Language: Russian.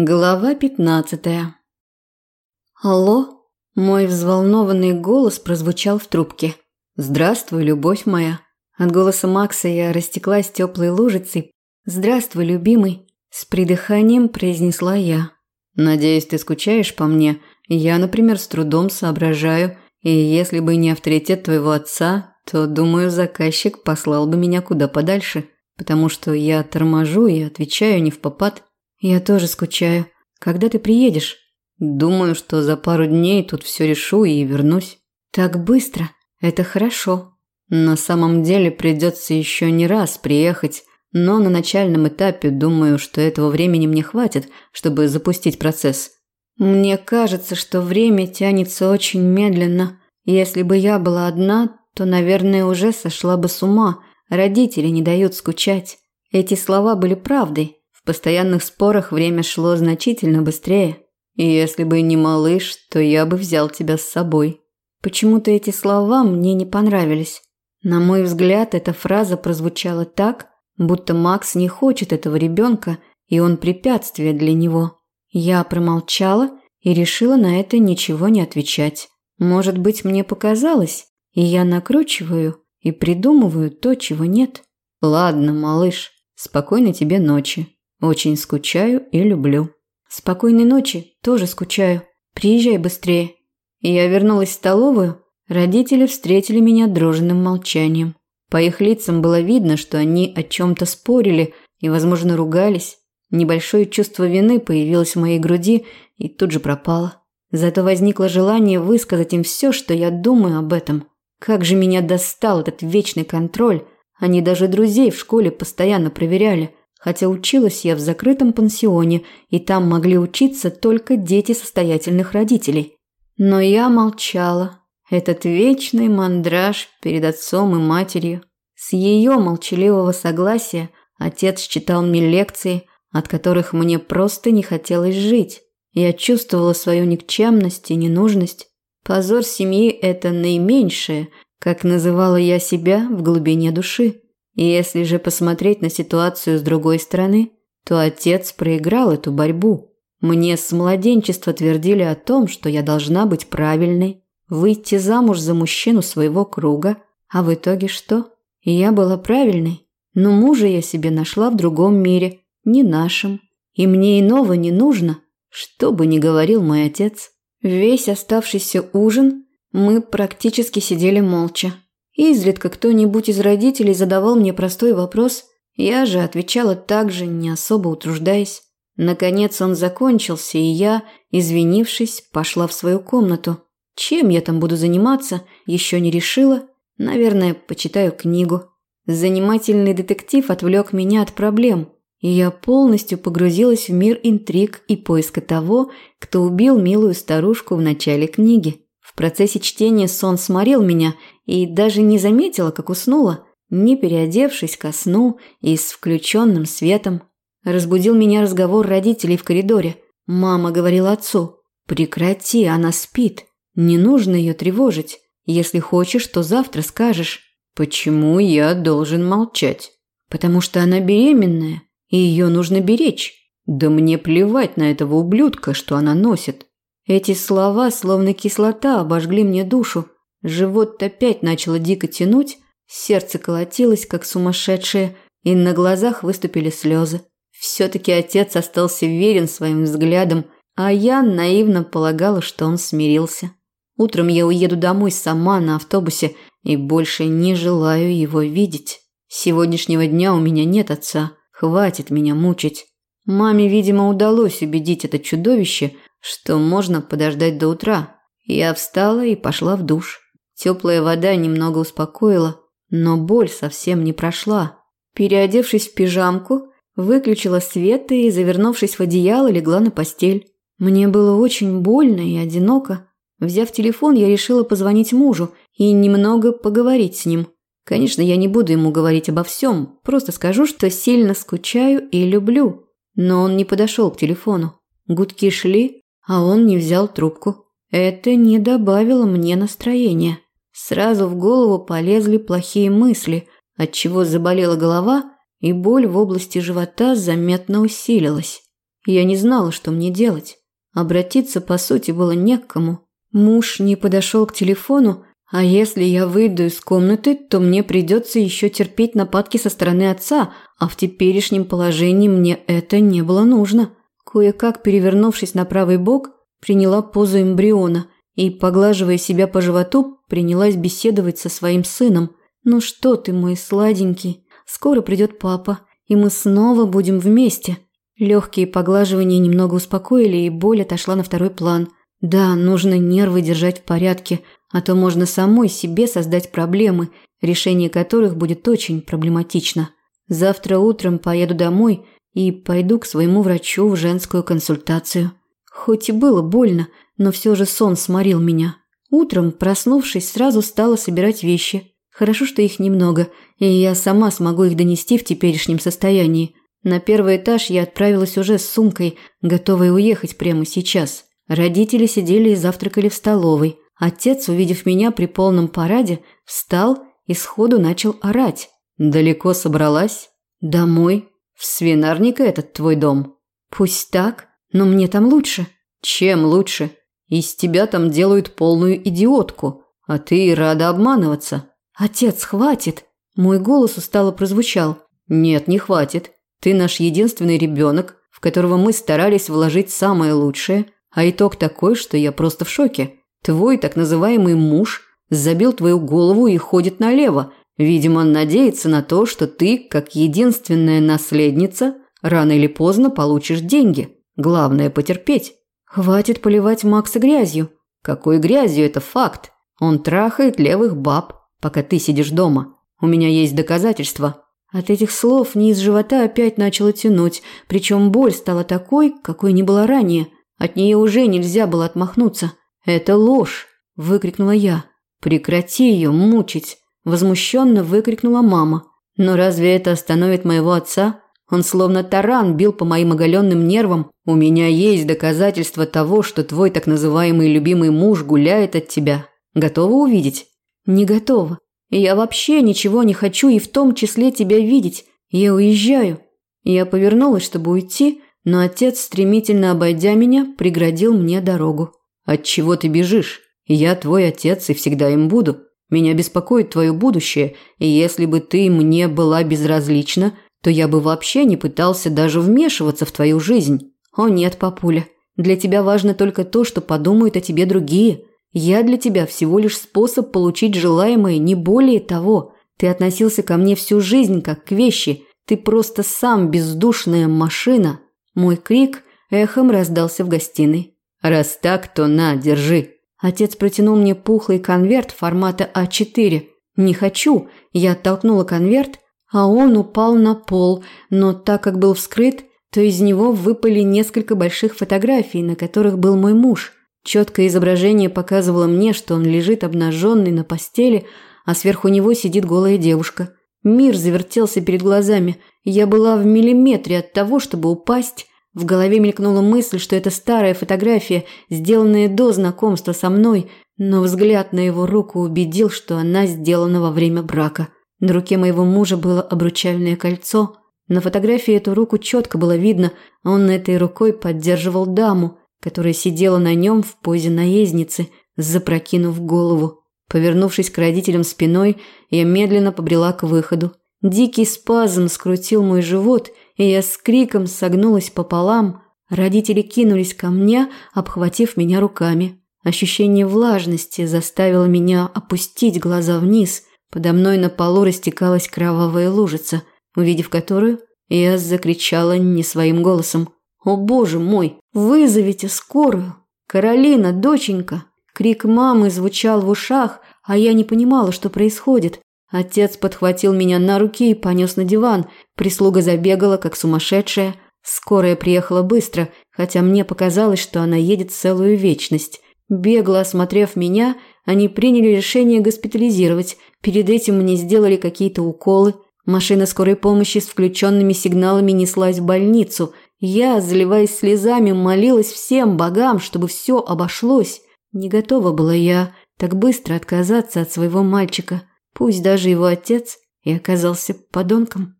Глава пятнадцатая. Алло, мой взволнованный голос прозвучал в трубке. Здравствуй, любовь моя. От голоса Макса я растеклась теплой лужицей. Здравствуй, любимый, с придыханием произнесла я. Надеюсь, ты скучаешь по мне. Я, например, с трудом соображаю, и если бы не авторитет твоего отца, то, думаю, заказчик послал бы меня куда подальше, потому что я торможу и отвечаю не в попад. Я тоже скучаю. Когда ты приедешь? Думаю, что за пару дней тут все решу и вернусь. Так быстро? Это хорошо. На самом деле придется еще не раз приехать, но на начальном этапе думаю, что этого времени мне хватит, чтобы запустить процесс. Мне кажется, что время тянется очень медленно. Если бы я была одна, то, наверное, уже сошла бы с ума. Родители не дают скучать. Эти слова были правдой постоянных спорах время шло значительно быстрее. И если бы не малыш, то я бы взял тебя с собой. Почему-то эти слова мне не понравились. На мой взгляд, эта фраза прозвучала так, будто Макс не хочет этого ребенка, и он препятствие для него. Я промолчала и решила на это ничего не отвечать. Может быть, мне показалось, и я накручиваю и придумываю то, чего нет. Ладно, малыш, спокойной тебе ночи. Очень скучаю и люблю. Спокойной ночи, тоже скучаю. Приезжай быстрее. Я вернулась в столовую. Родители встретили меня дружным молчанием. По их лицам было видно, что они о чем-то спорили и, возможно, ругались. Небольшое чувство вины появилось в моей груди и тут же пропало. Зато возникло желание высказать им все, что я думаю об этом. Как же меня достал этот вечный контроль. Они даже друзей в школе постоянно проверяли хотя училась я в закрытом пансионе, и там могли учиться только дети состоятельных родителей. Но я молчала. Этот вечный мандраж перед отцом и матерью. С ее молчаливого согласия отец читал мне лекции, от которых мне просто не хотелось жить. Я чувствовала свою никчемность и ненужность. Позор семьи – это наименьшее, как называла я себя в глубине души. Если же посмотреть на ситуацию с другой стороны, то отец проиграл эту борьбу. Мне с младенчества твердили о том, что я должна быть правильной, выйти замуж за мужчину своего круга, а в итоге что? Я была правильной. Но мужа я себе нашла в другом мире, не нашем. И мне иного не нужно, что бы ни говорил мой отец. Весь оставшийся ужин мы практически сидели молча. Изредка кто-нибудь из родителей задавал мне простой вопрос, я же отвечала так же, не особо утруждаясь. Наконец он закончился, и я, извинившись, пошла в свою комнату. Чем я там буду заниматься, еще не решила. Наверное, почитаю книгу. Занимательный детектив отвлек меня от проблем, и я полностью погрузилась в мир интриг и поиска того, кто убил милую старушку в начале книги. Процессе чтения сон сморил меня, и даже не заметила, как уснула, не переодевшись ко сну и с включенным светом. Разбудил меня разговор родителей в коридоре. Мама говорила отцу, «Прекрати, она спит. Не нужно ее тревожить. Если хочешь, то завтра скажешь». «Почему я должен молчать?» «Потому что она беременная, и ее нужно беречь». «Да мне плевать на этого ублюдка, что она носит». Эти слова, словно кислота, обожгли мне душу. Живот опять начало дико тянуть, сердце колотилось, как сумасшедшее, и на глазах выступили слезы. Все-таки отец остался верен своим взглядам, а я наивно полагала, что он смирился. Утром я уеду домой сама на автобусе и больше не желаю его видеть. С сегодняшнего дня у меня нет отца, хватит меня мучить. Маме, видимо, удалось убедить это чудовище, что можно подождать до утра. Я встала и пошла в душ. Теплая вода немного успокоила, но боль совсем не прошла. Переодевшись в пижамку, выключила свет и, завернувшись в одеяло, легла на постель. Мне было очень больно и одиноко. Взяв телефон, я решила позвонить мужу и немного поговорить с ним. Конечно, я не буду ему говорить обо всем, просто скажу, что сильно скучаю и люблю. Но он не подошел к телефону. Гудки шли, а он не взял трубку. Это не добавило мне настроения. Сразу в голову полезли плохие мысли, отчего заболела голова, и боль в области живота заметно усилилась. Я не знала, что мне делать. Обратиться, по сути, было не к кому. Муж не подошел к телефону, а если я выйду из комнаты, то мне придется еще терпеть нападки со стороны отца, а в теперешнем положении мне это не было нужно. Кое-как перевернувшись на правый бок, приняла позу эмбриона и, поглаживая себя по животу, принялась беседовать со своим сыном. «Ну что ты, мой сладенький, скоро придет папа, и мы снова будем вместе». Легкие поглаживания немного успокоили, и боль отошла на второй план. Да, нужно нервы держать в порядке, а то можно самой себе создать проблемы, решение которых будет очень проблематично. Завтра утром поеду домой и пойду к своему врачу в женскую консультацию. Хоть и было больно, но все же сон сморил меня. Утром, проснувшись, сразу стала собирать вещи. Хорошо, что их немного, и я сама смогу их донести в теперешнем состоянии. На первый этаж я отправилась уже с сумкой, готовой уехать прямо сейчас. Родители сидели и завтракали в столовой. Отец, увидев меня при полном параде, встал и сходу начал орать. «Далеко собралась?» «Домой. В свинарника этот твой дом?» «Пусть так, но мне там лучше». «Чем лучше? Из тебя там делают полную идиотку, а ты рада обманываться». «Отец, хватит!» Мой голос устало прозвучал. «Нет, не хватит. Ты наш единственный ребенок, в которого мы старались вложить самое лучшее, а итог такой, что я просто в шоке. Твой так называемый муж забил твою голову и ходит налево. Видимо, надеется на то, что ты, как единственная наследница, рано или поздно получишь деньги. Главное – потерпеть. Хватит поливать Макса грязью. Какой грязью – это факт. Он трахает левых баб, пока ты сидишь дома. У меня есть доказательства. От этих слов низ живота опять начало тянуть, причем боль стала такой, какой не была ранее. От нее уже нельзя было отмахнуться. «Это ложь!» – выкрикнула я. «Прекрати ее мучить!» – возмущенно выкрикнула мама. «Но разве это остановит моего отца? Он словно таран бил по моим оголенным нервам. У меня есть доказательства того, что твой так называемый любимый муж гуляет от тебя. Готова увидеть?» «Не готова. Я вообще ничего не хочу и в том числе тебя видеть. Я уезжаю. Я повернулась, чтобы уйти, но отец, стремительно обойдя меня, преградил мне дорогу. От чего ты бежишь? Я твой отец и всегда им буду. Меня беспокоит твое будущее, и если бы ты мне была безразлична, то я бы вообще не пытался даже вмешиваться в твою жизнь. О нет, папуля, для тебя важно только то, что подумают о тебе другие. Я для тебя всего лишь способ получить желаемое, не более того. Ты относился ко мне всю жизнь как к вещи. Ты просто сам бездушная машина. Мой крик эхом раздался в гостиной. Раз так, то на, держи. Отец протянул мне пухлый конверт формата А4. Не хочу. Я оттолкнула конверт, а он упал на пол, но так как был вскрыт, то из него выпали несколько больших фотографий, на которых был мой муж. Четкое изображение показывало мне, что он лежит обнаженный на постели, а сверху него сидит голая девушка. Мир завертелся перед глазами. Я была в миллиметре от того, чтобы упасть. В голове мелькнула мысль, что это старая фотография, сделанная до знакомства со мной, но взгляд на его руку убедил, что она сделана во время брака. На руке моего мужа было обручальное кольцо. На фотографии эту руку четко было видно, он этой рукой поддерживал даму которая сидела на нем в позе наездницы, запрокинув голову. Повернувшись к родителям спиной, я медленно побрела к выходу. Дикий спазм скрутил мой живот, и я с криком согнулась пополам. Родители кинулись ко мне, обхватив меня руками. Ощущение влажности заставило меня опустить глаза вниз. Подо мной на полу растекалась кровавая лужица, увидев которую, я закричала не своим голосом. «О боже мой! Вызовите скорую! Каролина, доченька!» Крик мамы звучал в ушах, а я не понимала, что происходит. Отец подхватил меня на руки и понес на диван. Прислуга забегала, как сумасшедшая. Скорая приехала быстро, хотя мне показалось, что она едет целую вечность. Бегло осмотрев меня, они приняли решение госпитализировать. Перед этим мне сделали какие-то уколы. Машина скорой помощи с включенными сигналами неслась в больницу – я, заливаясь слезами, молилась всем богам, чтобы все обошлось. Не готова была я так быстро отказаться от своего мальчика, пусть даже его отец и оказался подонком.